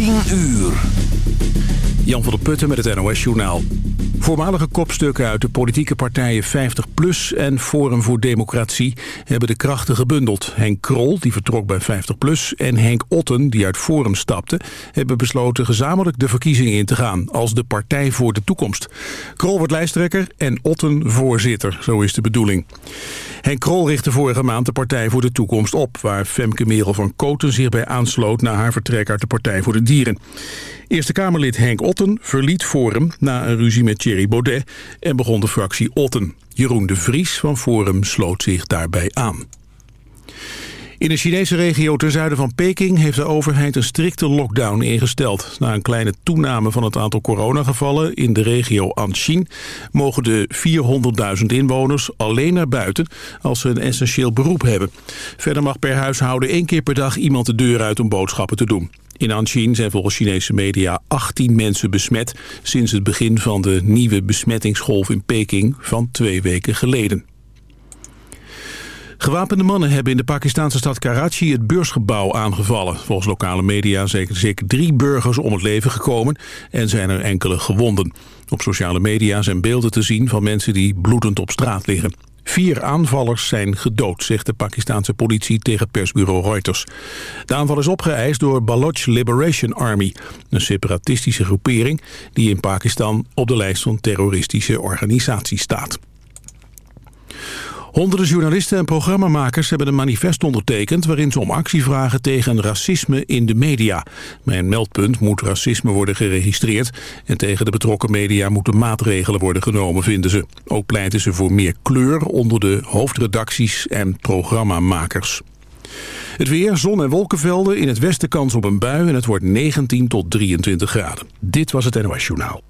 10 uur. Jan van der Putten met het NOS-journaal. Voormalige kopstukken uit de politieke partijen 50PLUS en Forum voor Democratie hebben de krachten gebundeld. Henk Krol, die vertrok bij 50PLUS, en Henk Otten, die uit Forum stapte, hebben besloten gezamenlijk de verkiezingen in te gaan als de Partij voor de Toekomst. Krol wordt lijsttrekker en Otten voorzitter, zo is de bedoeling. Henk Krol richtte vorige maand de Partij voor de Toekomst op... waar Femke Merel van Koten zich bij aansloot... na haar vertrek uit de Partij voor de Dieren. Eerste Kamerlid Henk Otten verliet Forum na een ruzie met Thierry Baudet... en begon de fractie Otten. Jeroen de Vries van Forum sloot zich daarbij aan. In de Chinese regio ten zuiden van Peking heeft de overheid een strikte lockdown ingesteld. Na een kleine toename van het aantal coronagevallen in de regio Anshin... mogen de 400.000 inwoners alleen naar buiten als ze een essentieel beroep hebben. Verder mag per huishouden één keer per dag iemand de deur uit om boodschappen te doen. In Anshin zijn volgens Chinese media 18 mensen besmet... sinds het begin van de nieuwe besmettingsgolf in Peking van twee weken geleden. Gewapende mannen hebben in de Pakistanse stad Karachi het beursgebouw aangevallen. Volgens lokale media zijn zeker drie burgers om het leven gekomen en zijn er enkele gewonden. Op sociale media zijn beelden te zien van mensen die bloedend op straat liggen. Vier aanvallers zijn gedood, zegt de Pakistanse politie tegen persbureau Reuters. De aanval is opgeëist door Baloch Liberation Army, een separatistische groepering die in Pakistan op de lijst van terroristische organisaties staat. Honderden journalisten en programmamakers hebben een manifest ondertekend... waarin ze om actie vragen tegen racisme in de media. Bij een meldpunt moet racisme worden geregistreerd... en tegen de betrokken media moeten maatregelen worden genomen, vinden ze. Ook pleiten ze voor meer kleur onder de hoofdredacties en programmamakers. Het weer, zon- en wolkenvelden, in het westen kans op een bui... en het wordt 19 tot 23 graden. Dit was het NOS Journaal.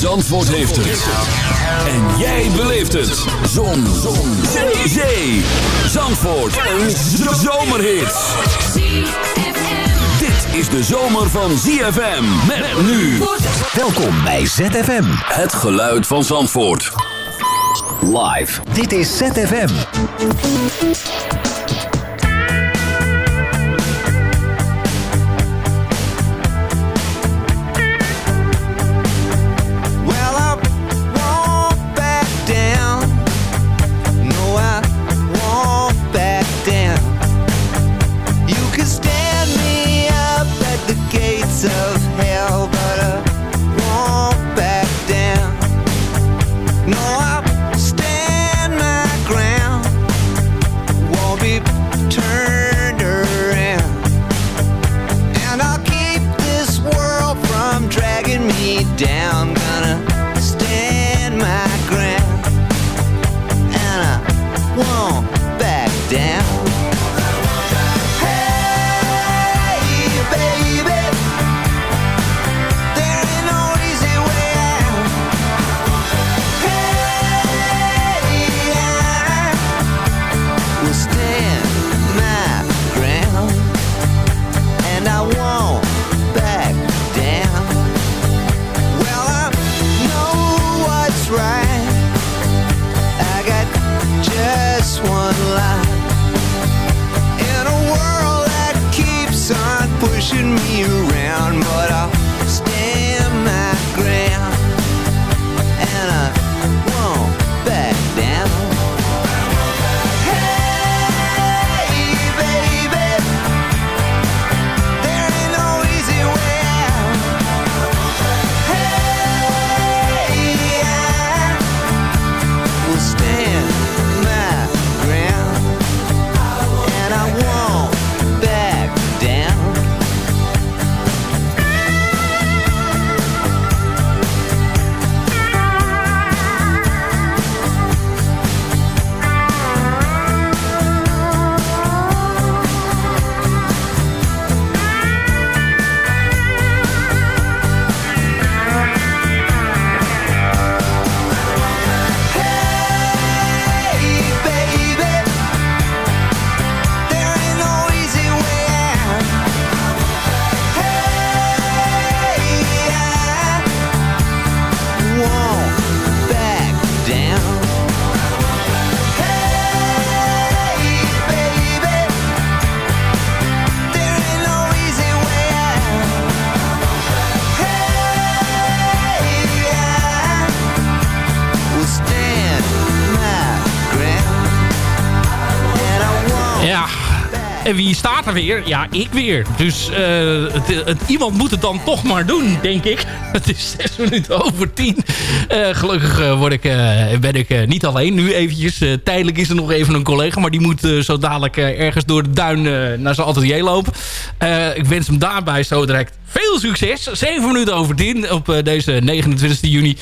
Zandvoort heeft het. En jij beleeft het. Zon. Zon. Zee. Zee. Zandvoort. Een zomerhit. Dit is de zomer van ZFM. Met nu. Welkom bij ZFM. Het geluid van Zandvoort. Live. Dit is ZFM. Wie staat er weer? Ja, ik weer. Dus eh, het, iemand moet het dan toch maar doen, denk ik. Het is zes minuten over tien. Eh, gelukkig eh, word ik, ben ik niet alleen nu eventjes. Tijdelijk is er nog even een collega, maar die moet zo dadelijk ergens door de duin naar zijn atelier lopen. Ik wens hem daarbij zo direct veel succes. 7 minuten over 10 op deze 29 juni.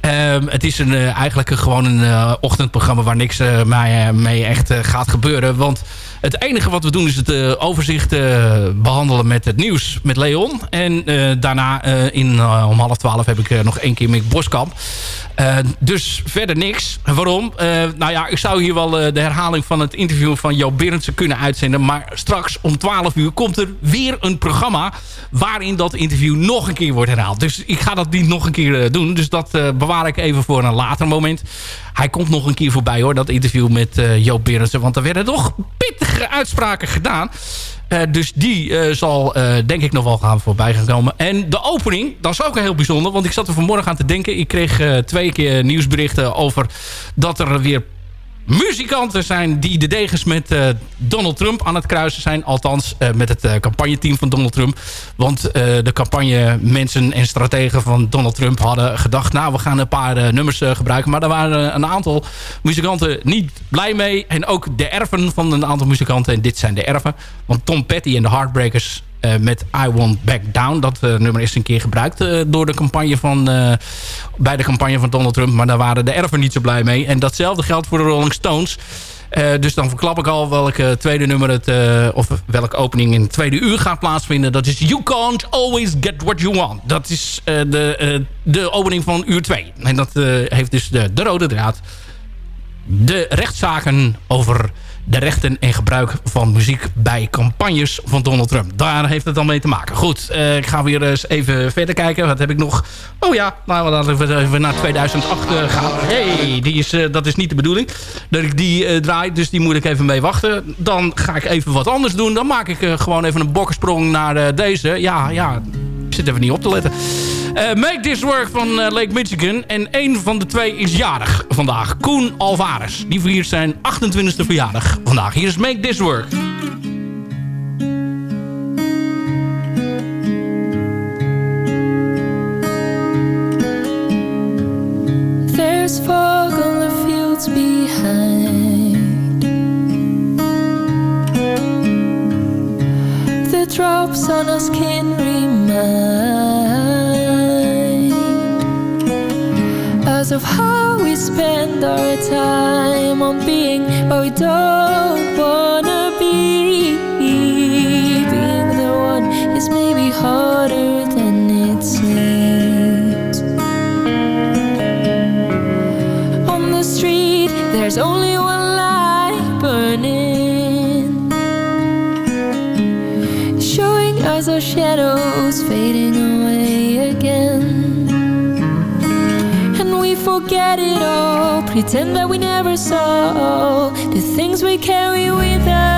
Ehm, het is een, eigenlijk gewoon een ochtendprogramma waar niks eh, mee echt gaat gebeuren. Want het enige wat we doen is het eh, overzicht eh, behandelen met het nieuws met Leon. En eh, daarna in, om half twaalf heb ik nog één keer Mick Boskamp. Dus verder niks. Waarom? Nou ja, ik zou hier wel de herhaling van het interview van Jo Berendsen kunnen uitzenden. Maar straks om 12 uur komt er weer een programma... waarin dat interview nog een keer wordt herhaald. Dus ik ga dat niet nog een keer doen. Dus dat bewaar ik even voor een later moment. Hij komt nog een keer voorbij hoor, dat interview met eh Joop Berendsen. Want er werden toch pittige uitspraken gedaan. Eh, dus die eh, zal denk ik nog wel gaan voorbij gaan. En de opening, dat is ook heel bijzonder. Want ik zat er vanmorgen aan te denken. Ik kreeg twee keer nieuwsberichten over dat er weer muzikanten zijn die de degens met eh, Donald Trump aan het kruisen zijn. Althans, eh, met het uh, campagneteam van Donald Trump. Want de campagnemensen en strategen van Donald Trump hadden gedacht... nou, we gaan een paar nummers gebruiken. Maar daar waren een aantal muzikanten niet blij mee. En ook de erven van een aantal muzikanten. En dit zijn de erven. Want Tom Petty en de Heartbreakers uh, met I Won't Back Down. Dat uh, nummer is een keer gebruikt uh, door de campagne van, bij de campagne van Donald Trump. Maar daar waren de erven niet zo blij mee. En datzelfde geldt voor de Rolling Stones. dus dan verklap ik al welke tweede nummer het, of welke opening in het tweede uur gaat plaatsvinden. Dat is You Can't Always Get What You Want. Dat is de, de opening van uur 2. En dat heeft dus de, de rode draad. De rechtszaken over de rechten en gebruik van muziek bij campagnes van Donald Trump. Daar heeft het dan mee te maken. Goed, uh, ik ga weer eens even verder kijken. Wat heb ik nog? Oh ja, nou, laten we even naar 2008 uh, gaan. hey, die is, uh, dat is niet de bedoeling dat ik die draai. Dus die moet ik even mee wachten. Dan ga ik even wat anders doen. Dan maak ik gewoon even een bokkensprong naar deze. Ja, ja, zit even niet op te letten. Uh, Make This Work van uh, Lake Michigan. En een van de twee is jarig vandaag. Koen Alvarez. Die viert zijn 28e verjaardag vandaag. Hier is Make This Work. There's fog on the fields behind drops on our skin remind us of how we spend our time on being what we don't shadows fading away again. And we forget it all Pretend that we never saw The things we carry with us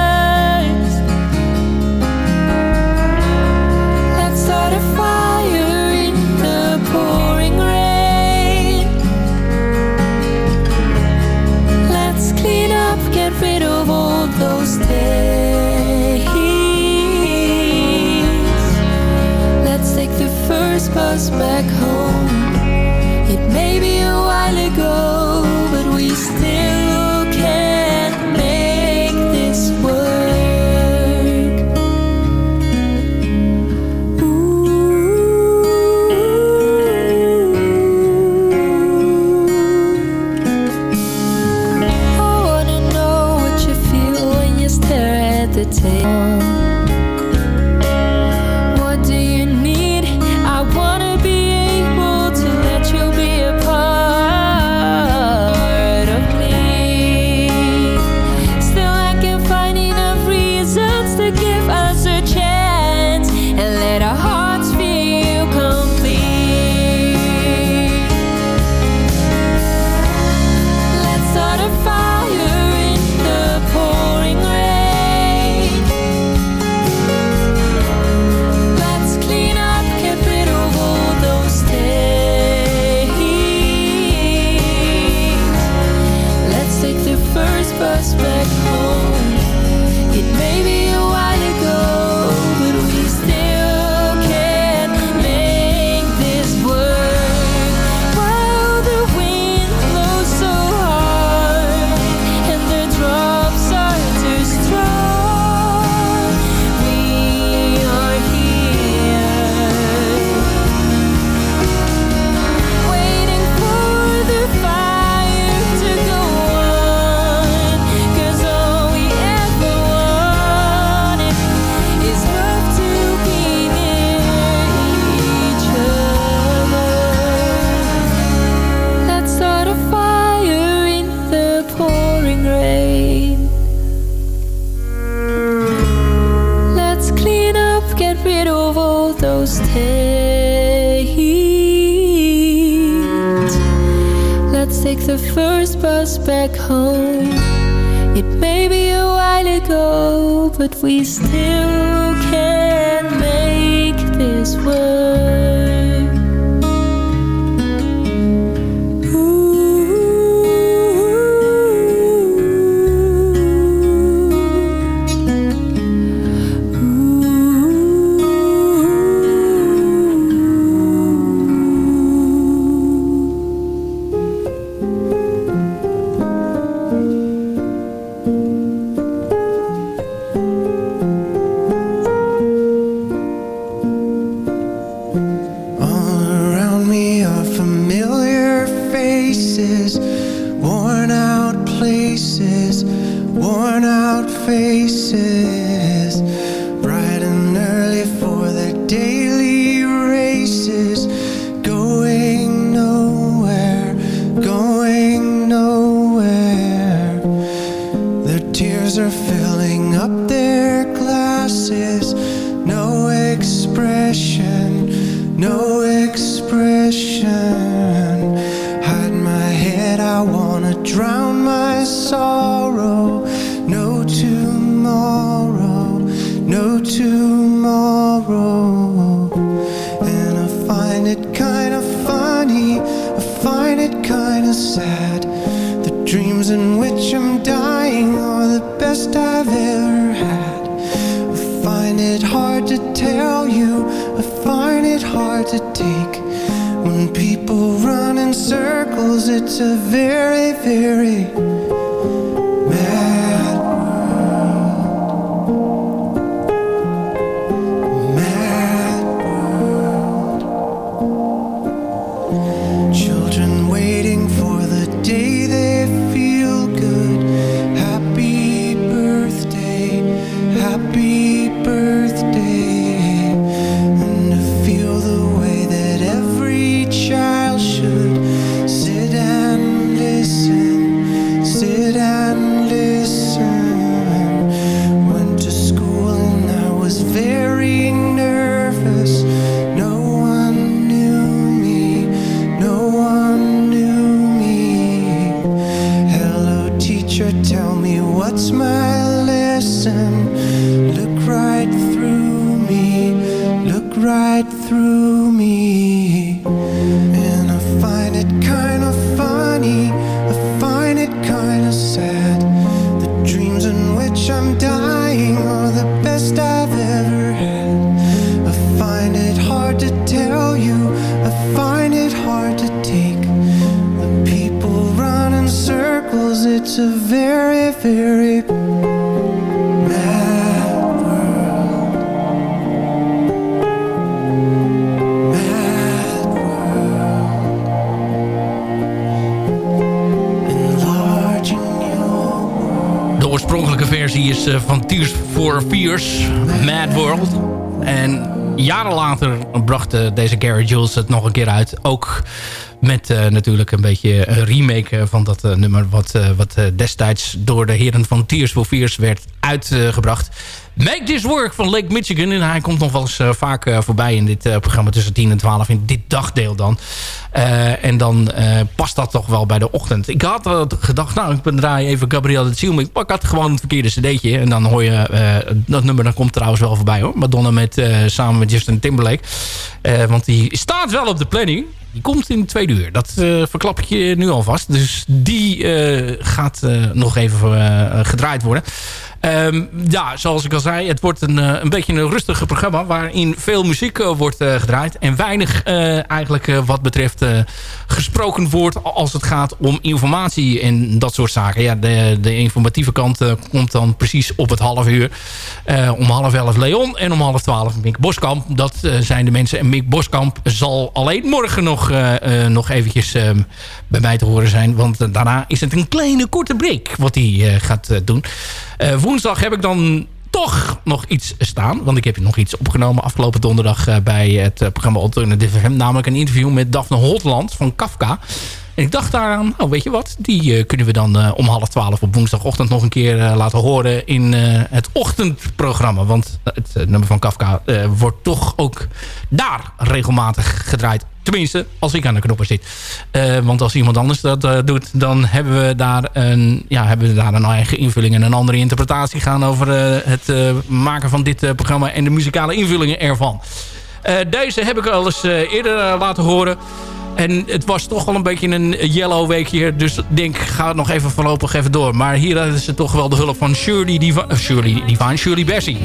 to take. When people run in circles, it's a very, very eh, deze Gary Jules het nog een keer uit. Ook met eh, natuurlijk een beetje een remake eh, van dat nummer... wat, wat destijds door de heren van Tears for Fears werd uitgebracht. Make This Work van Lake Michigan. En hij komt nog wel eens vaak voorbij in dit programma tussen 10 en 12. In dit dagdeel dan. Eh, en dan eh, past dat toch wel bij de ochtend. Ik had gedacht, nou, ik draai even Gabrielle de Ziel. Maar ik pak had gewoon het verkeerde cd'tje. En dan hoor je eh, dat nummer, dan komt trouwens wel voorbij hoor. Madonna met, samen met Justin Timberlake. Want die staat wel op de planning. Die komt in twee uur. Dat verklap ik je nu alvast. Dus die gaat nog even gedraaid worden. Ehm, ja, zoals ik al zei, het wordt een, eh, een beetje een rustige programma... waarin veel muziek eh, wordt eh, gedraaid... en weinig eigenlijk wat betreft gesproken woord... als het gaat om informatie en dat soort zaken. Ja, de, de informatieve kant komt dan precies op het half uur. Om half elf Leon en om half twaalf Mick Boskamp. Dat zijn de mensen. En Mick Boskamp zal alleen morgen nog, nog eventjes eh, bij mij te horen zijn. Want daarna is het een kleine korte break wat hij gaat doen. Eh, woensdag heb ik dan toch nog iets staan. Want ik heb nog iets opgenomen afgelopen donderdag eh, bij het eh, programma Alternative FM. Namelijk een interview met Daphne Holtland van Kafka. En ik dacht daaraan, nou weet je wat, die eh, kunnen we dan eh, om half twaalf op woensdagochtend nog een keer eh, laten horen in het ochtendprogramma. Want het nummer van Kafka wordt toch ook daar regelmatig gedraaid. Tenminste, als ik aan de knoppen zit. Want als iemand anders dat doet, dan hebben we, daar een, ja, hebben we daar een eigen invulling en een andere interpretatie gaan over het maken van dit programma en de muzikale invullingen ervan. Deze heb ik al eens eerder laten horen. En het was toch wel een beetje een yellow week hier. Dus denk, ga het nog even voorlopig even door. Maar hier is het toch wel de hulp van Shirley Divine, uh, Shirley, Divine, Shirley Bassey.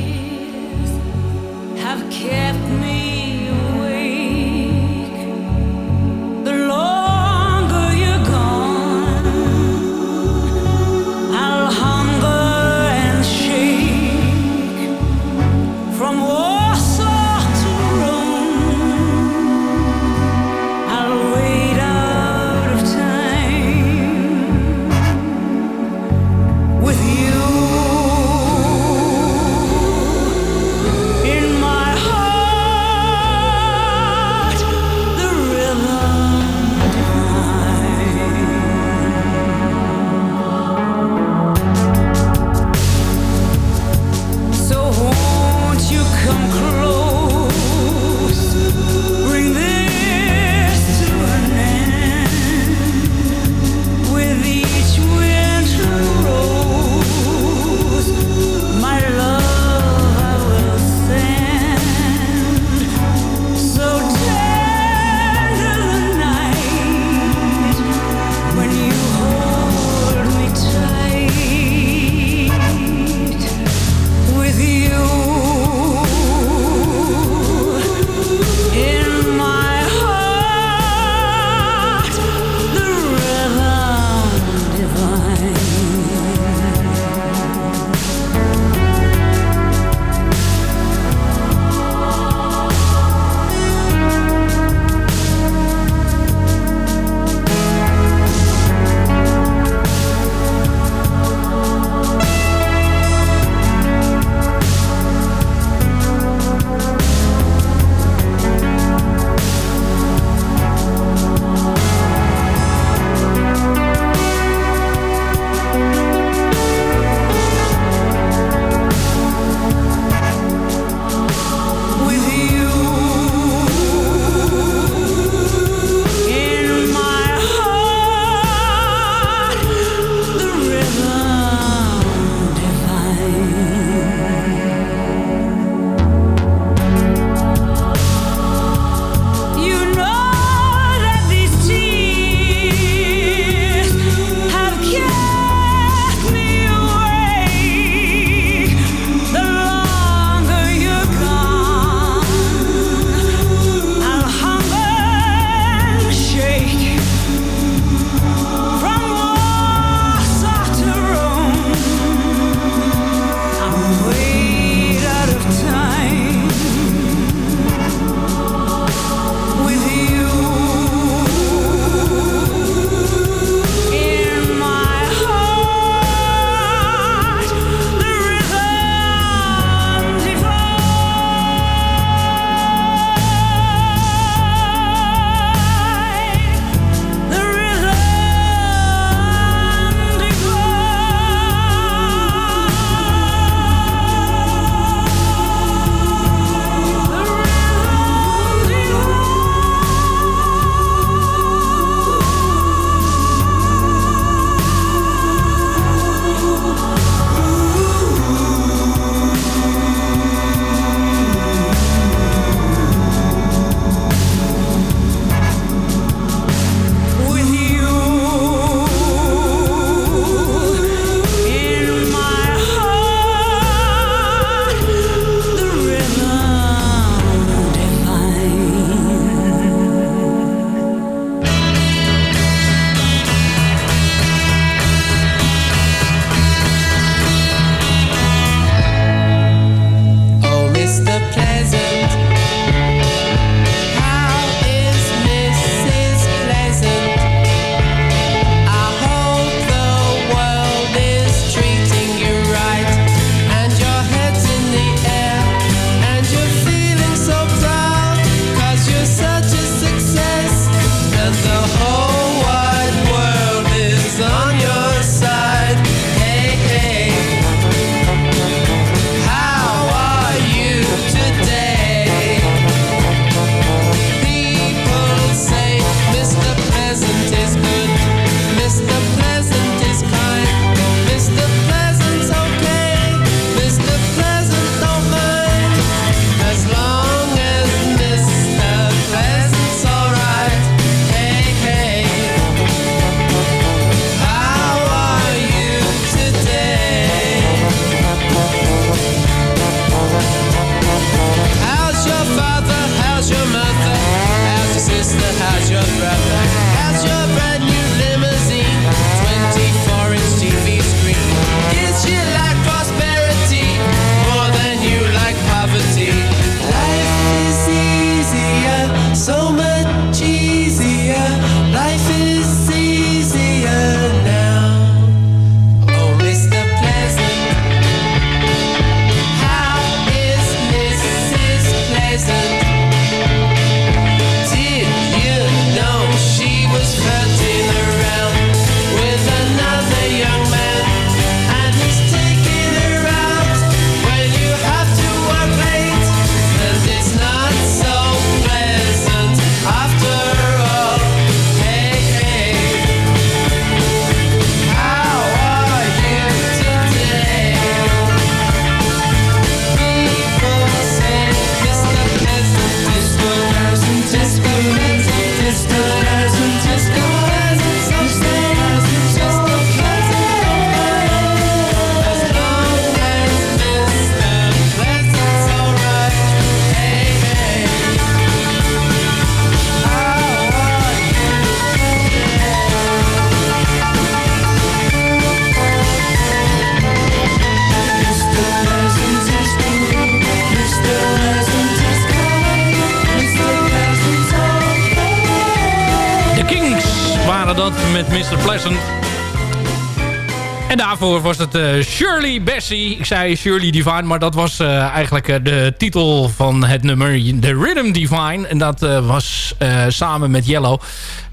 Was het eh, Shirley Bassey. Ik zei Shirley Divine, maar dat was eh, eigenlijk eh, de titel van het nummer. The Rhythm Divine. En dat was samen met Yellow.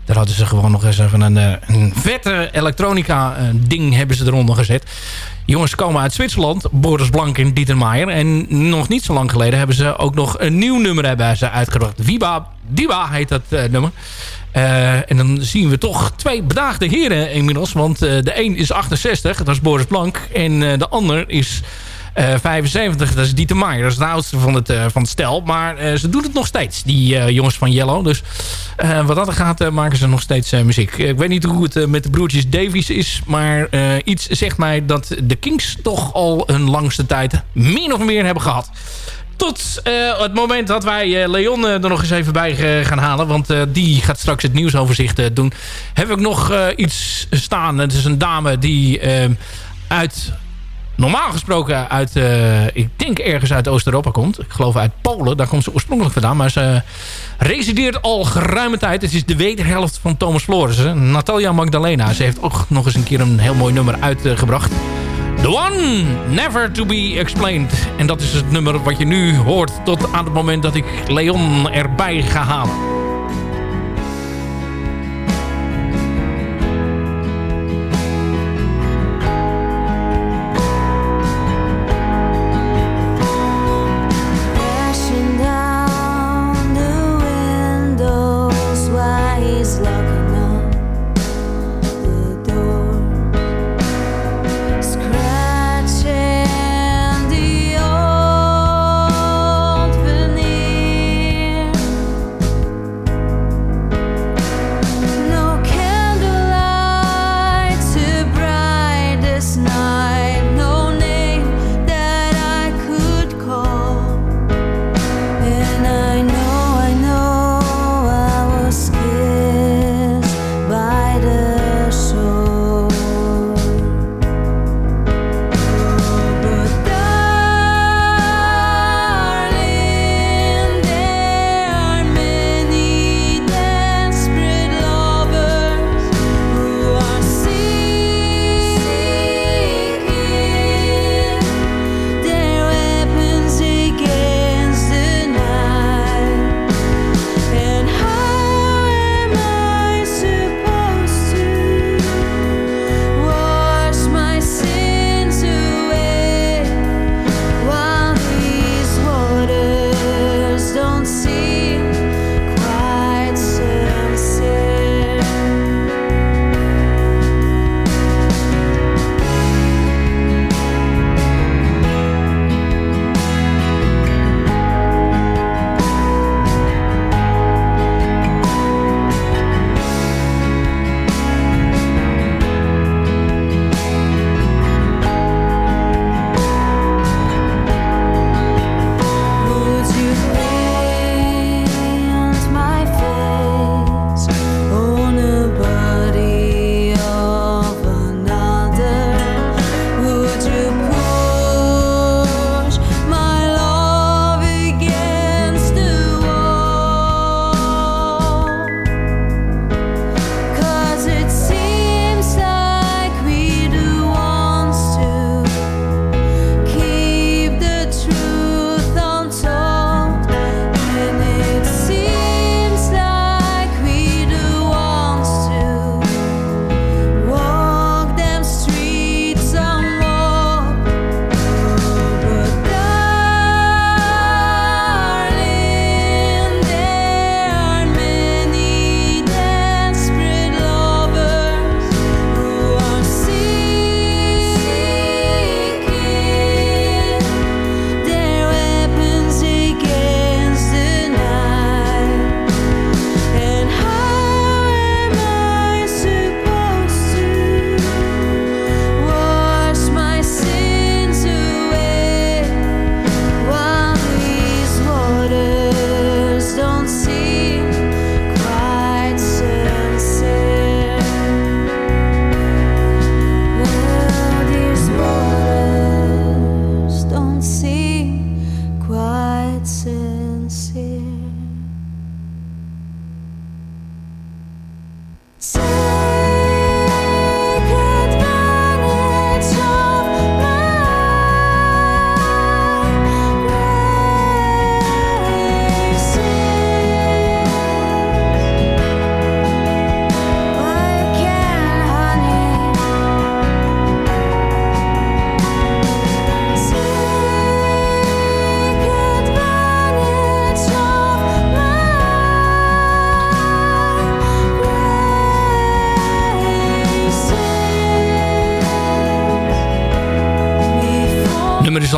Daar hadden ze gewoon nog eens even een, een vette elektronica ding hebben ze eronder gezet. Jongens komen uit Zwitserland, Boris Blank en Dieter Maier. En nog niet zo lang geleden hebben ze ook nog een nieuw nummer hebben ze uitgebracht. Viba Diba heet dat nummer. Eh, en dan zien we toch twee bedaagde heren inmiddels. Want eh, de een is 68, dat is Boris Blank. En eh, de ander is eh, 75, dat is Dieter Maier. Dat is de oudste van het, van het stel. Maar ze doen het nog steeds, die jongens van Yellow. Dus wat dat gaat, maken ze nog steeds muziek. Ik weet niet hoe het met de broertjes Davies is. Maar iets zegt mij dat de Kings toch al een langste tijd min of meer hebben gehad. Tot eh, het moment dat wij eh, Leon eh, er nog eens even bij gaan halen. Want die gaat straks het nieuwsoverzicht doen. Heb ik nog iets staan. Het is een dame die uit... Normaal gesproken uit, ik denk ergens uit Oost-Europa komt. Ik geloof uit Polen, daar komt ze oorspronkelijk vandaan. Maar ze resideert al geruime tijd. Het is de wederhelft van Thomas Florissen. Natalia Magdalena. Ze heeft ook nog eens een keer een heel mooi nummer uitgebracht. The One, Never To Be Explained. En dat is het nummer wat je nu hoort tot aan het moment dat ik Leon erbij ga halen.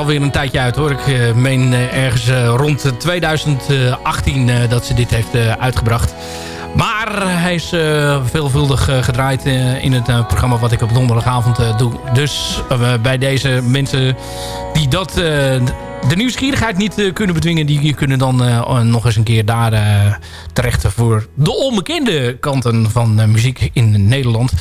Alweer een tijdje uit hoor. Ik eh, meen eh, ergens eh, rond 2018 eh, dat ze dit heeft uitgebracht. Maar hij is veelvuldig gedraaid in het programma wat ik op donderdagavond doe. Dus bij deze mensen die dat, de nieuwsgierigheid niet kunnen bedwingen... die kunnen dan nog eens een keer daar terecht voor de onbekende kanten van muziek in Nederland.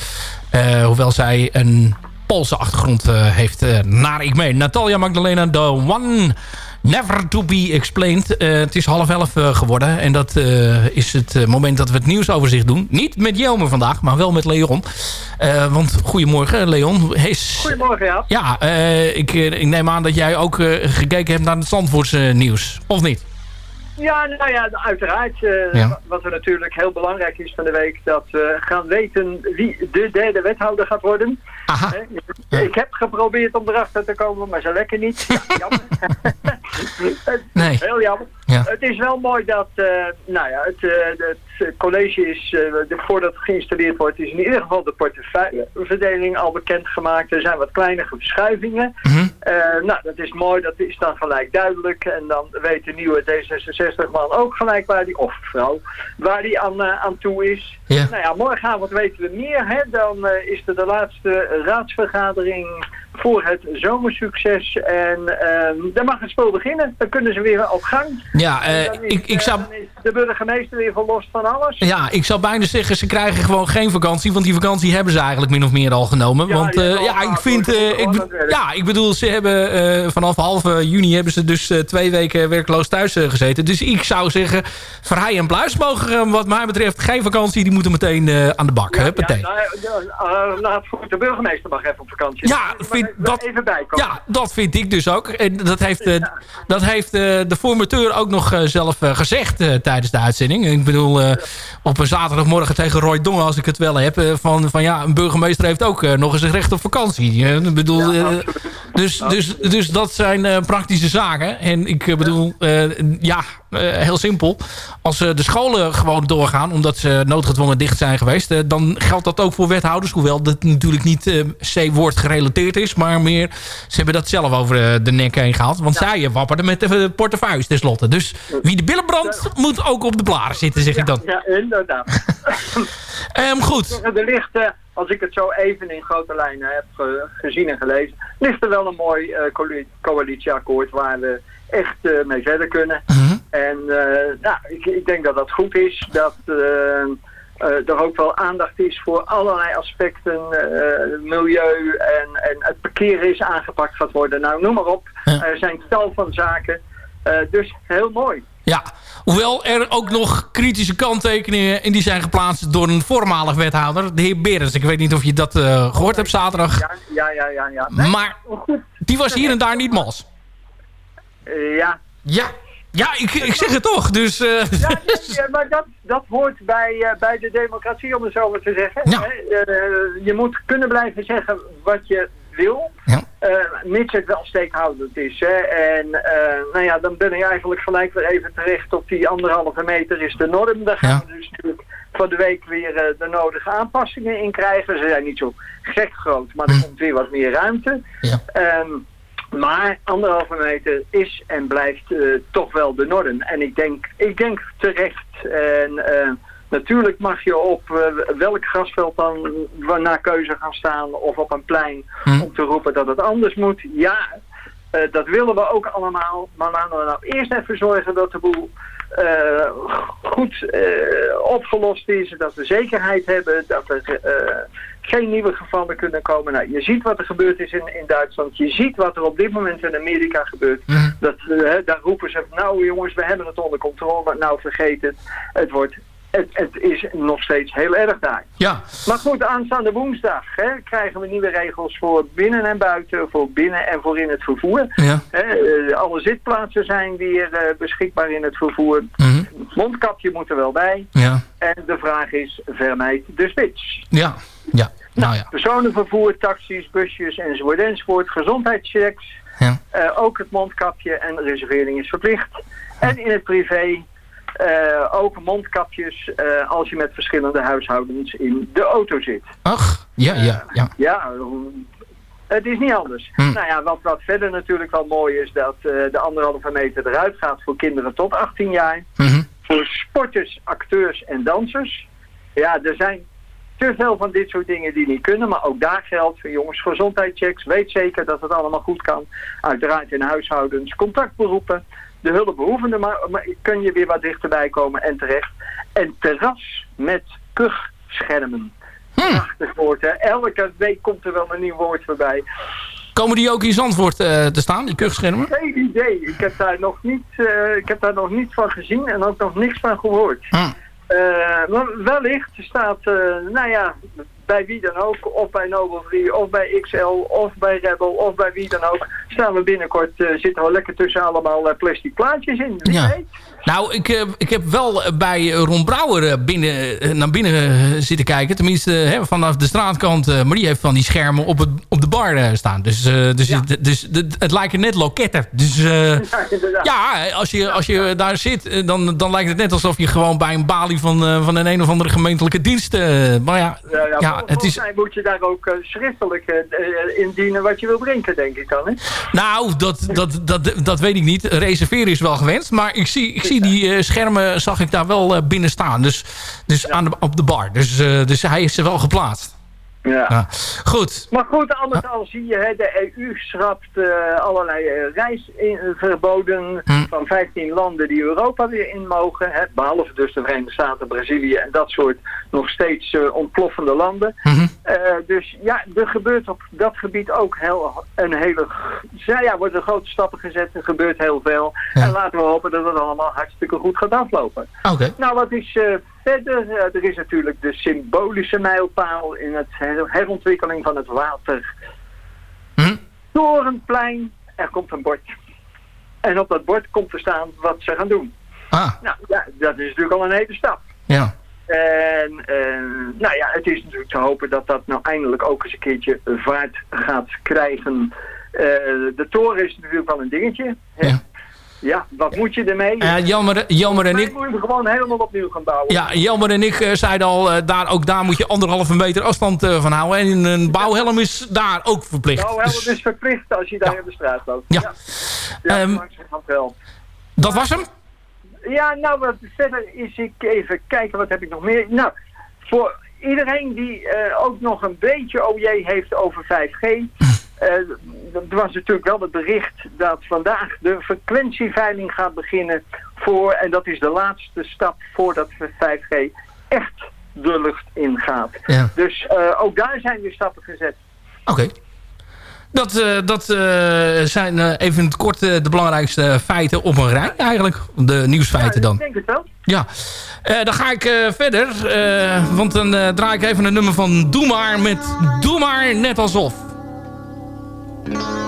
Hoewel zij een Poolse achtergrond eh, heeft, eh, naar ik meen. Natalia Magdalena, the one never to be explained. Eh, het is half elf eh, geworden. En dat is het moment dat we het nieuwsoverzicht doen. Niet met Jelmer vandaag, maar wel met Leon. Want goedemorgen, Leon. Hees, Goedemorgen, ja. ja, ik, ik neem aan dat jij ook gekeken hebt naar het Zandvoorts eh, nieuws. Of niet? Ja, nou ja, uiteraard. eh, Ja. Wat er natuurlijk heel belangrijk is van de week, dat we gaan weten wie de derde wethouder gaat worden. Aha. Ik heb geprobeerd om erachter te komen, maar zo lekker niet. Ja, jammer. Nee. Heel jammer. Ja. Het is wel mooi dat, eh, nou ja, het, eh, het college is, de- voordat het geïnstalleerd wordt, is in ieder geval de portefeuilleverdeling al bekendgemaakt. Er zijn wat kleinere verschuivingen. Mhm. Eh, nou, dat is mooi, dat is dan gelijk duidelijk. En dan weet de nieuwe D66-man ook gelijk waar die, of vrouw, waar die aan, eh, aan toe is. Ja. Nou ja, morgenavond weten we meer. Hè? Dan eh, is er de laatste raadsvergadering voor het zomersucces. En ehm dan mag het spul beginnen. Dan kunnen ze weer op gang. Ja, eh, is, ik, ik eh, zou... is de burgemeester weer verlost van alles. Ja, ik zou bijna zeggen, ze krijgen gewoon geen vakantie. Want die vakantie hebben ze eigenlijk min of meer al genomen. Ja, want eh, ja, ik vind... eh, ik, ja, ik bedoel, ze hebben eh, vanaf half eh, juni hebben ze dus eh, twee weken werkloos thuis eh, gezeten. Dus ik zou zeggen, Verheij en Bluis mogen eh, wat mij betreft geen vakantie. Die moeten meteen eh, aan de bak. Ja, Huppatee. ja, nou, ja, nou, de burgemeester mag even op vakantie. Ja, Maar vind dat- even bijkomen. Ja, dat vind ik dus ook. En dat heeft, eh, dat heeft eh, de formateur ook nog eh, zelf gezegd tijdens de uitzending. Ik bedoel, op een zaterdagmorgen tegen Roy Dongen, als ik het wel heb... van, van ja, een burgemeester heeft ook nog eens een recht op vakantie. Ik bedoel, Ja, dus, dus, dus dat zijn praktische zaken. En ik bedoel, ja, heel simpel. Als eh, de scholen gewoon doorgaan, omdat ze noodgedwongen dicht zijn geweest... eh, dan geldt dat ook voor wethouders. Hoewel dat natuurlijk niet eh C-woord gerelateerd is. Maar meer, ze hebben dat zelf over eh, de nek heen gehaald. Want zij wapperden met de eh, portefeuilles tenslotte. Dus wie de billen brandt, moet ook op de blaren zitten, zeg ik dan. Ja, inderdaad. Ehm, goed. Ligt, eh, als ik het zo even in grote lijnen heb ge- gezien en gelezen, ligt er wel een mooi eh, coali- coalitieakkoord waar we echt eh, mee verder kunnen. Mhm. En eh, nou, ik, ik denk dat dat goed is, dat eh, eh, er ook wel aandacht is voor allerlei aspecten, milieu en, en het parkeren is aangepakt gaat worden. Nou, noem maar op. Ja. Er zijn tal van zaken. Dus heel mooi. Ja, hoewel er ook nog kritische kanttekeningen... en die zijn geplaatst door een voormalig wethouder, de heer Berens. Ik weet niet of je dat eh, gehoord hebt zaterdag. Ja, ja, ja, ja. ja. Nee, Maar goed. die was hier en daar niet mals. Ja, Ja, ja ik, ik zeg het toch. Dus, eh, Ja, ja, maar dat, dat hoort bij, eh, bij de democratie, om het zo maar te zeggen. Ja. Eh, je moet kunnen blijven zeggen wat je wil, Ja. mits het wel steekhoudend is. Hè? En nou ja, dan ben je eigenlijk gelijk weer even terecht op die anderhalve meter is de norm. Daar gaan we dus natuurlijk van de week weer de nodige aanpassingen in krijgen. Ze zijn niet zo gek groot, maar er komt weer wat meer ruimte. Hm. Ja. Ehm, maar anderhalve meter is en blijft eh, toch wel de norm. En ik denk, ik denk terecht. En eh, natuurlijk mag je op eh, welk grasveld dan naar keuze gaan staan of op een plein Hm. om te roepen dat het anders moet. Ja, dat willen we ook allemaal. Maar laten we nou eerst even zorgen dat de boel goed opgelost is. Dat we zekerheid hebben. Dat er geen nieuwe gevallen kunnen komen. Nou, je ziet wat er gebeurd is in, in Duitsland. Je ziet wat er op dit moment in Amerika gebeurt. Mhm. Dat, hè, daar roepen ze, nou jongens, we hebben het onder controle. Nou, vergeet het. Het, wordt, het, het is nog steeds heel erg daar. ja. Maar goed, aanstaande woensdag hè, krijgen we nieuwe regels voor binnen en buiten, voor binnen en voor in het vervoer. Ja. Hè, eh, alle zitplaatsen zijn weer eh, beschikbaar in het vervoer. Mhm. Mondkapje moet er wel bij. Ja. En de vraag is, vermijd de spits. Ja. Ja. Nou ja. Personenvervoer, taxis, busjes enzovoort enzovoort. Gezondheidschecks. Ja. Eh, ook het mondkapje en reservering is verplicht. En in het privé eh, ook mondkapjes eh, als je met verschillende huishoudens in de auto zit. Ach. Ja, ja, ja. Ja, Het is niet anders. Hm. Nou ja, wat, wat verder natuurlijk wel mooi is, dat eh, de anderhalve meter eruit gaat voor kinderen tot 18 jaar. Mhm. Voor sporters, acteurs en dansers. Ja, er zijn te veel van dit soort dingen die niet kunnen. Maar ook daar geldt voor jongens gezondheidschecks. Weet zeker dat het allemaal goed kan. Uiteraard in huishoudens, contactberoepen. De hulpbehoevenden maar, maar kun je weer wat dichterbij komen en terecht. En terras met kuchschermen. Prachtig woord, hè. Elke week komt er wel een nieuw woord voorbij. Komen die ook in Zandvoort eh, te staan, die kuchschermen? Geen idee. Ik heb daar nog niet, eh, ik heb daar nog niet van gezien en ook nog niks van gehoord. Hm. Eh, maar wellicht staat, nou ja, bij wie dan ook, of bij Nobel 3, of bij XL, of bij Rebel, of bij wie dan ook, staan we binnenkort, eh, zitten we lekker tussen allemaal eh, plastic plaatjes in. Ja. weet. Nou, ik, eh, ik heb wel bij Ron Brouwer binnen, naar binnen zitten kijken. Tenminste, hè, vanaf de straatkant. maar die heeft van die schermen op, het, op de bar staan. Dus, dus, het, dus het, net loketten. Dus Ja, inderdaad. ja, als je, als je daar zit, dan, dan lijkt het net alsof je gewoon bij een balie van, van een een of andere gemeentelijke dienst... maar ja, Ja, ja, het is... mij moet je daar ook eh, schriftelijk eh, eh, indienen wat je wil drinken, denk ik dan. Hè? Nou, dat, dat, dat, dat weet ik niet. Reserveren is wel gewenst. Maar ik zie, ik zie die schermen, zag ik daar wel binnen staan. Dus, dus aan de, op de bar. Dus, dus hij is er wel geplaatst. Ja. Ja. Goed. Maar goed, met al zie je, hè, de EU schrapt eh, allerlei eh, reisverboden Hm. van 15 landen die Europa weer in mogen. Hè, behalve dus de Verenigde Staten, Brazilië en dat soort nog steeds eh, ontploffende landen. Mhm. Dus ja, er gebeurt op dat gebied ook heel, een hele... Ja, ja, worden grote stappen gezet, er gebeurt heel veel. Ja. En laten we hopen dat het allemaal hartstikke goed gaat aflopen. Oké. Nou, wat is verder? Eh, er is natuurlijk de symbolische mijlpaal in het her- herontwikkeling van het water. Hm? Torenplein, er komt een bord. En op dat bord komt te staan wat ze gaan doen. Ah, Nou, ja, dat is natuurlijk al een hele stap. ja. En eh, nou ja, het is natuurlijk te hopen dat dat nou eindelijk ook eens een keertje vaart gaat krijgen. Eh, de toren is natuurlijk wel een dingetje. Ja. Ja, wat moet je ermee? Eh, Jelmer, Jelmer en ik... moet je hem gewoon helemaal opnieuw gaan bouwen. Ja, Jelmer en ik eh, zeiden al, eh, daar, ook daar moet je anderhalve meter afstand van houden. En een bouwhelm is daar ook verplicht. Nou, helemaal Dus dus verplicht als je daar Ja. in de straat loopt. Ja. Ehm, wel. dat was hem? Ja, nou, wat verder is ik even kijken, wat heb ik nog meer? Nou, voor iedereen die ook nog een beetje OJ heeft over 5G... eh, er was natuurlijk wel het bericht dat vandaag de frequentieveiling gaat beginnen voor... en dat is de laatste stap voordat 5G echt de lucht ingaat. Ja. Dus eh, ook daar zijn weer stappen gezet. Oké. Dat, eh, dat zijn even in het kort de belangrijkste feiten op een rij eigenlijk. De nieuwsfeiten Ja, dan. Ik denk het wel. Ja, dan ga ik verder. want dan draai ik even een nummer van Doe maar met Doe maar net alsof. Je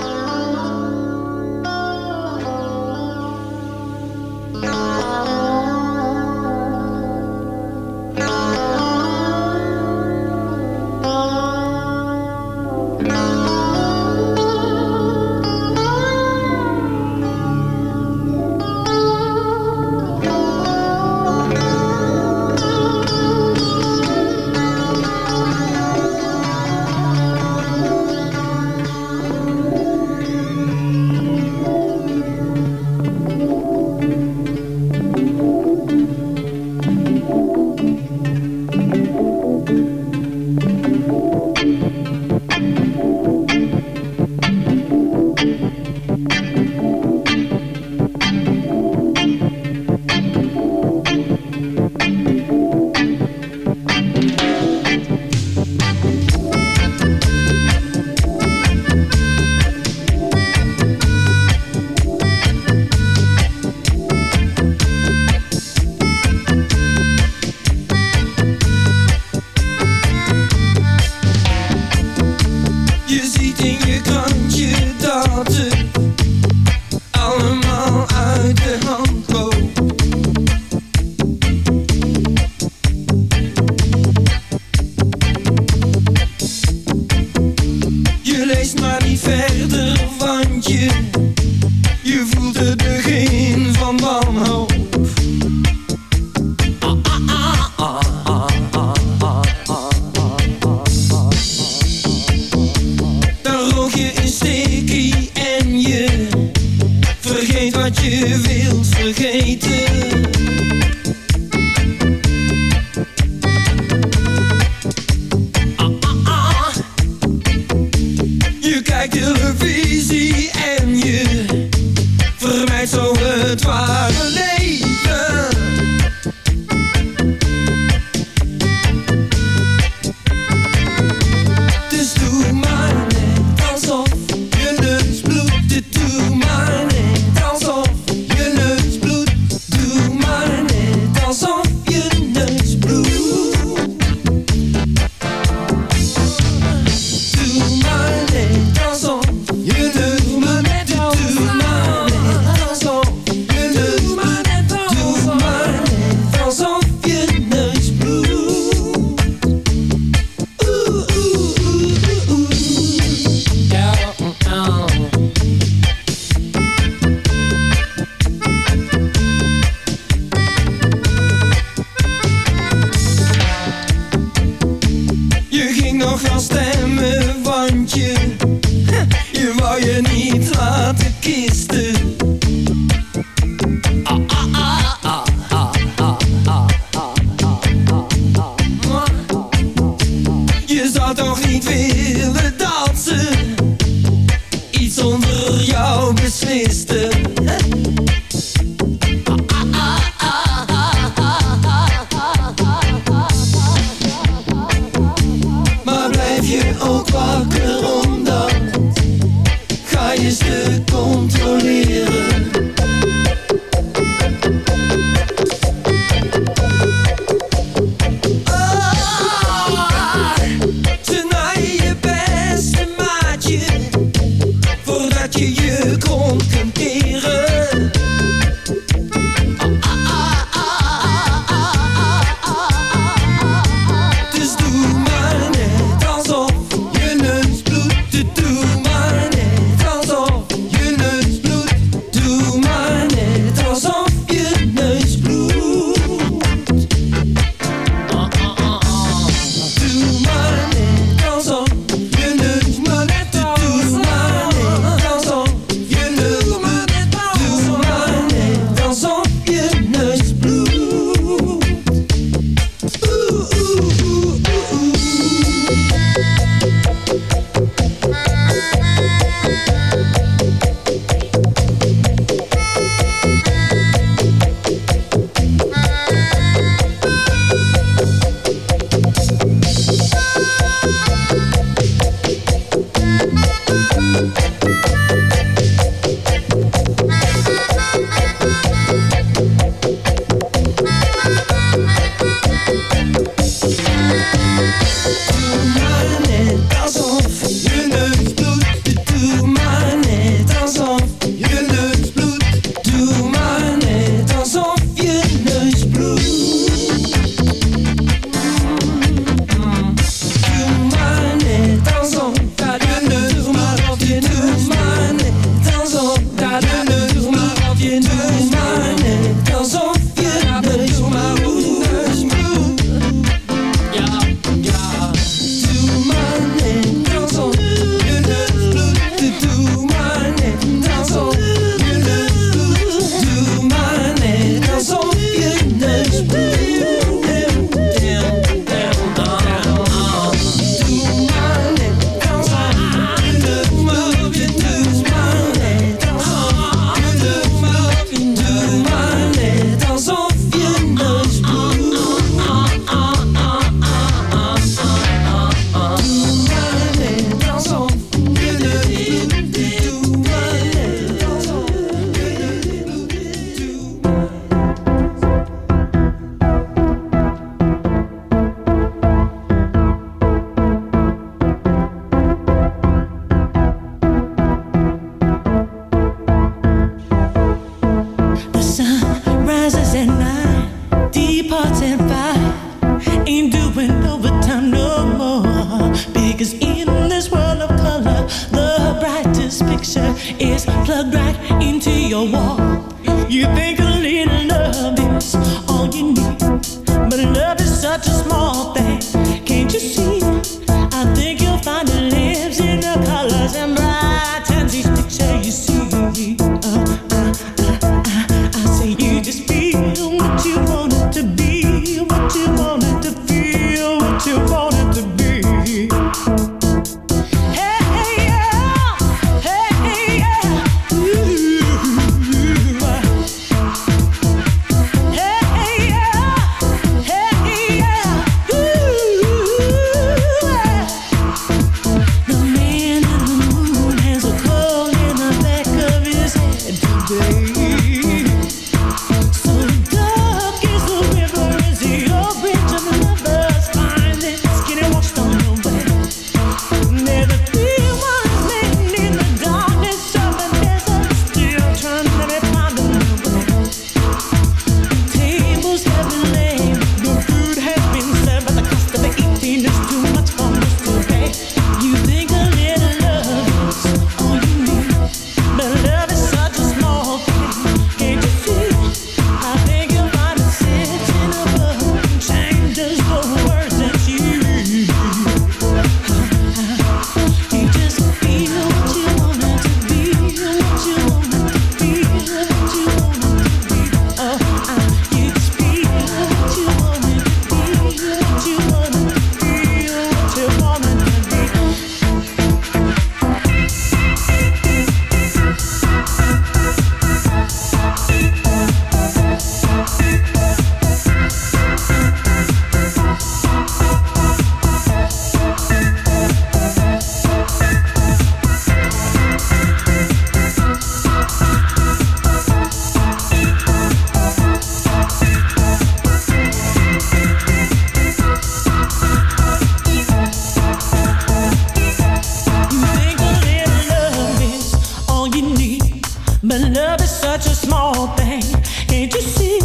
love is such a small thing. Can't you see?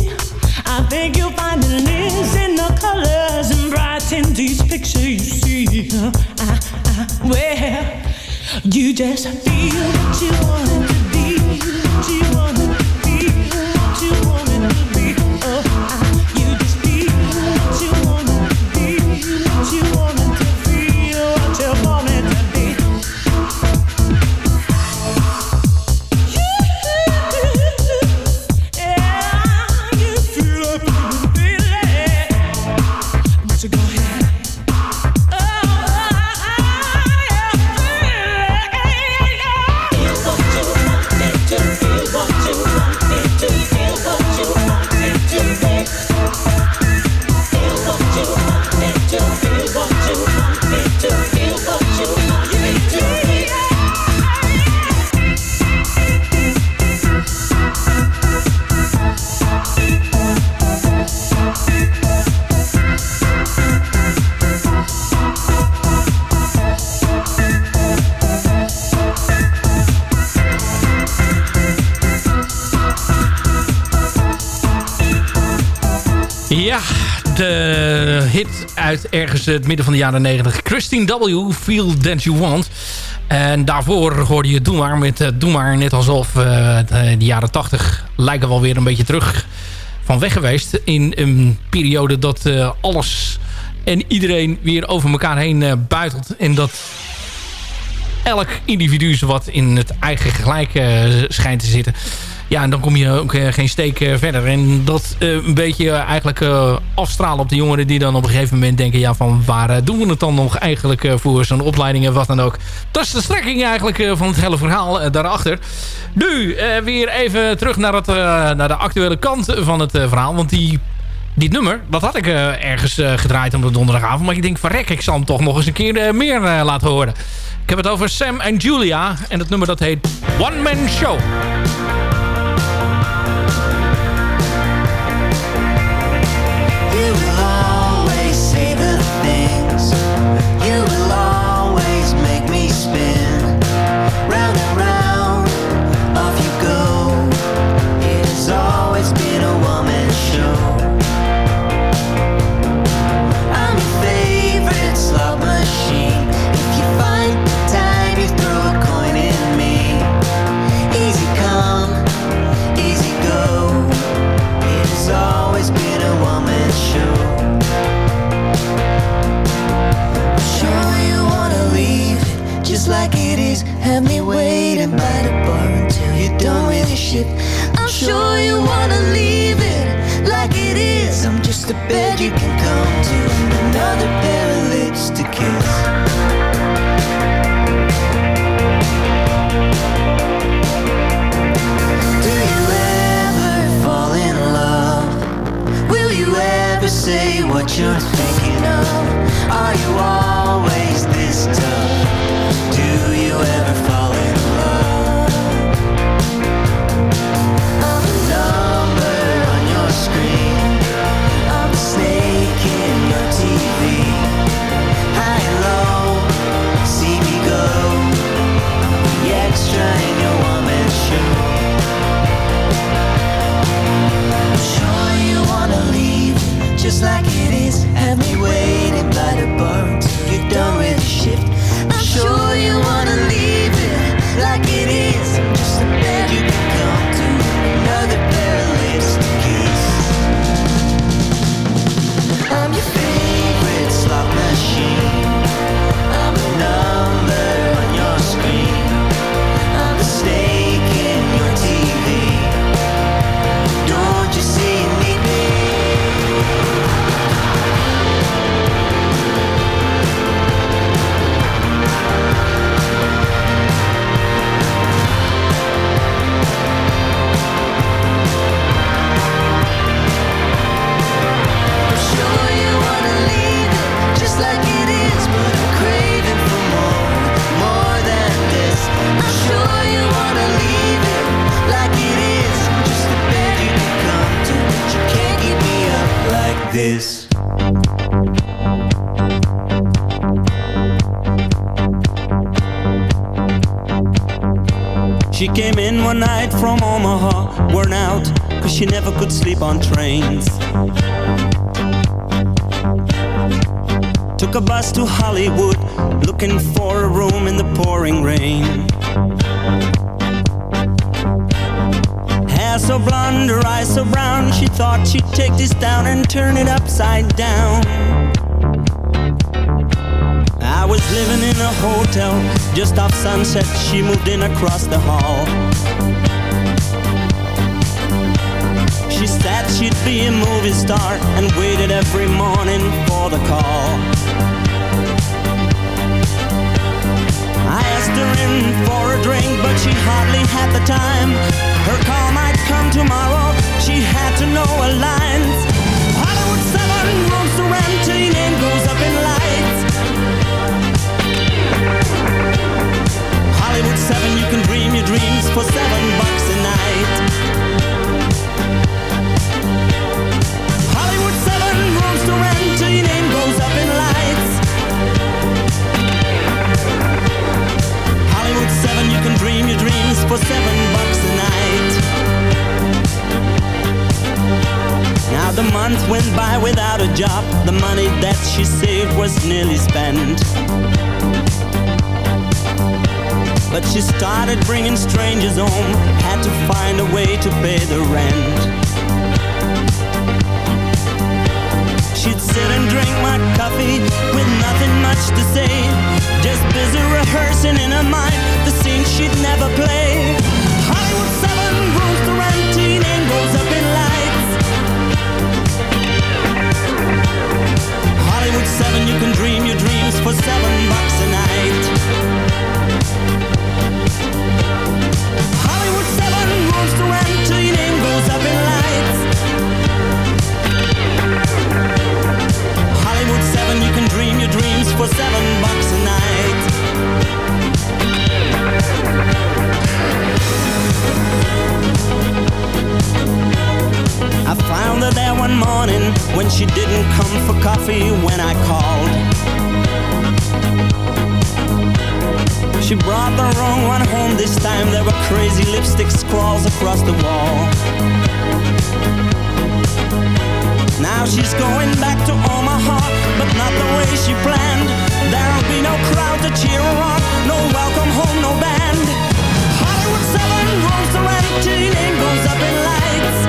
I think you'll find it is in the colors and brighten these pictures you see. I, I, well, you just feel what you want to be, what you want uit ergens het midden van de jaren 90. Christine W. Feel That You Want. En daarvoor hoorde je Doe Maar met eh, Doe Maar. Net alsof eh, de, de jaren 80 lijken wel weer een beetje terug van weg geweest. In een periode dat eh, alles en iedereen weer over elkaar heen eh, buitelt. En dat elk individu wat in het eigen gelijk eh, schijnt te zitten. Ja, en dan kom je ook eh, geen steek eh, verder. En dat eh, een beetje eigenlijk afstralen op de jongeren die dan op een gegeven moment denken... ja, van waar doen we het dan nog eigenlijk voor zo'n opleiding en wat dan ook. Dat is de strekking eigenlijk van het hele verhaal daarachter. Nu weer even terug naar, het, naar de actuele kant van het verhaal. Want die dit nummer, dat had ik ergens gedraaid op de donderdagavond. Maar ik denk, verrek, ik zal hem toch nog eens een keer meer laten horen. Ik heb het over Sam en Julia. En het nummer dat heet One Man Show. Have me waiting by the bar until you're done with your shift. I'm sure you wanna leave it like it is. I'm just a bed you can come to another pair of lips to kiss. Do you ever fall in love? Will you ever say what you're thinking of? Are you always this tough? Just off sunset. She moved in across the hall. She said she'd be a movie star and waited every morning for the call. I asked her in for a drink, but she hardly had the time. Her call might come tomorrow. She had to know her lines. Hollywood 7 rooms to rent till your goes up in lights. Can dream your dreams for seven bucks a night. Hollywood 7 rooms to rent till your name goes up in lights. Hollywood 7, you can dream your dreams for seven bucks a night. Now the month went by without a job. The money that she saved was nearly spent. But she started bringing strangers home. Had to find a way to pay the rent. She'd sit and drink my coffee with nothing much to say. Just busy rehearsing in her mind the scene she'd never play. Hollywood 7 rooms to rent, teen name goes up in lights. Hollywood 7, you can dream your dreams for seven bucks a night. For seven bucks a night. I found her there one morning when she didn't come for coffee when I called. She brought the wrong one home this time. There were crazy lipstick scrawls across the wall. Now she's going back to Omaha, but not the way she planned. There'll be no crowd to cheer her on, no welcome home, no band. Hollywood 7 rolls the rent till name goes up in lights.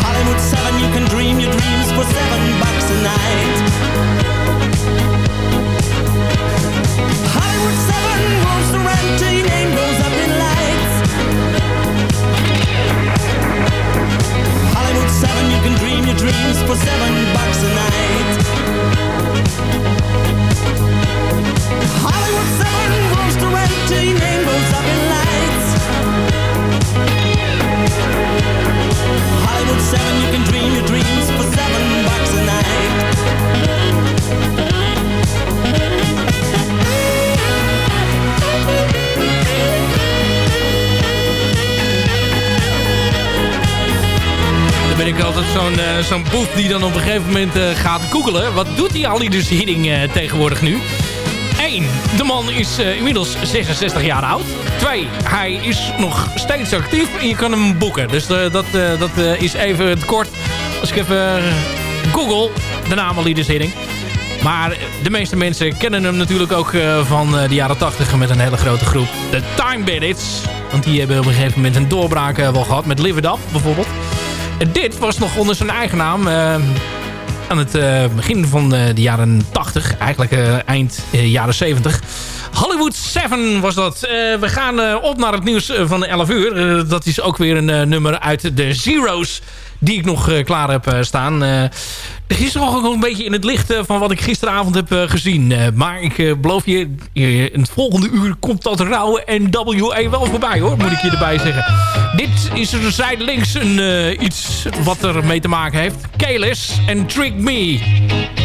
Hollywood 7, you can dream your dreams for seven bucks a night. Dream for seven bucks a night. Hollywood 7 rolls the rent till your name goes up in lights. Hollywood 7, you can dream your dreams for seven bucks a night. Ben ik altijd zo'n eh, zo'n boef die dan op een gegeven moment eh, gaat googelen. Wat doet die Ali dus Hidding eh, tegenwoordig nu? Eén, de man is inmiddels 66 jaar oud. Twee, hij is nog steeds actief en je kan hem boeken. Dus dat, dat is even kort. Als ik even google, de naam Ali dus Hidding. Maar de meeste mensen kennen hem natuurlijk ook van de jaren 80 met een hele grote groep. De Time Bandits. Want die hebben op een gegeven moment een doorbraak wel gehad met Live bijvoorbeeld. En dit was nog onder zijn eigen naam. eh, aan het eh, begin van eh, de jaren 80. Eigenlijk eh, eind eh, jaren 70. 7 was dat. Eh, we gaan eh, op naar het nieuws eh, van 11 uur. Dat is ook weer een nummer uit de Zero's. Die ik nog klaar heb staan. Gisteren ook een beetje in het licht van wat ik gisteravond heb gezien. Maar ik beloof je, in het volgende uur komt dat rauwe NWA wel voorbij hoor. Moet ik je erbij zeggen. Dit is er zijdelings een, iets wat er mee te maken heeft. Kalis en Trick Me.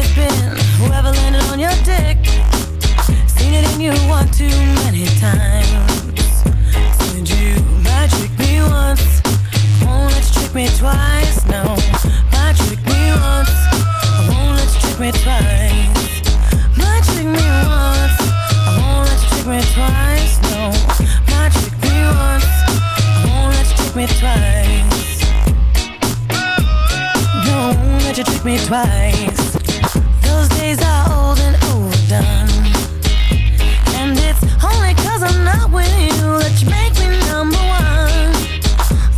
always been whoever landed on your dick. Seen it in you one too many times. Did you magic me once? Won't let you trick me twice. No, magic me once. I won't let you trick me twice. Magic me once. I won't let you trick me twice. No, magic me once. I won't let you trick me twice. No, let you trick me twice. Are old and overdone. And it's I'm not with you that you make me number one.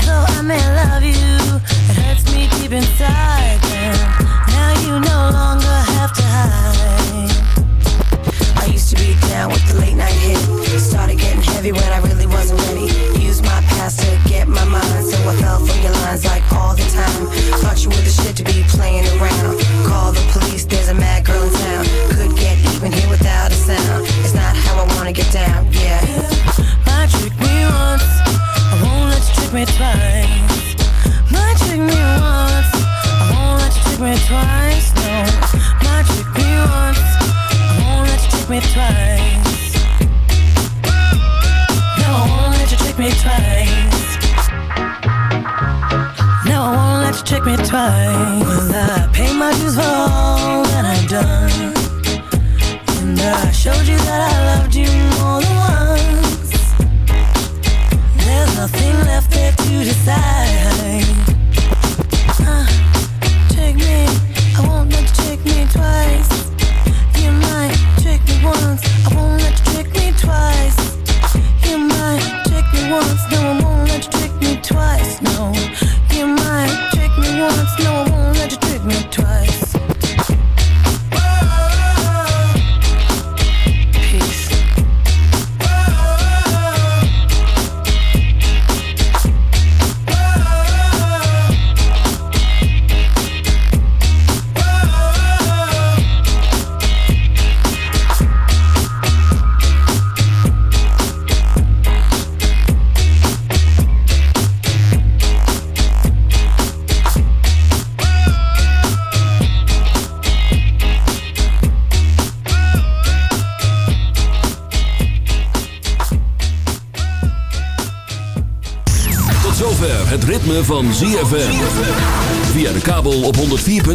Though I may love you, it hurts me deep inside. Now you no longer have to hide. I used to be down with the late night hit. Started getting heavy when I really wasn't ready. Used my past to get my mind, so I fell for your lines like all the time. Thought you were the shit to be playing around.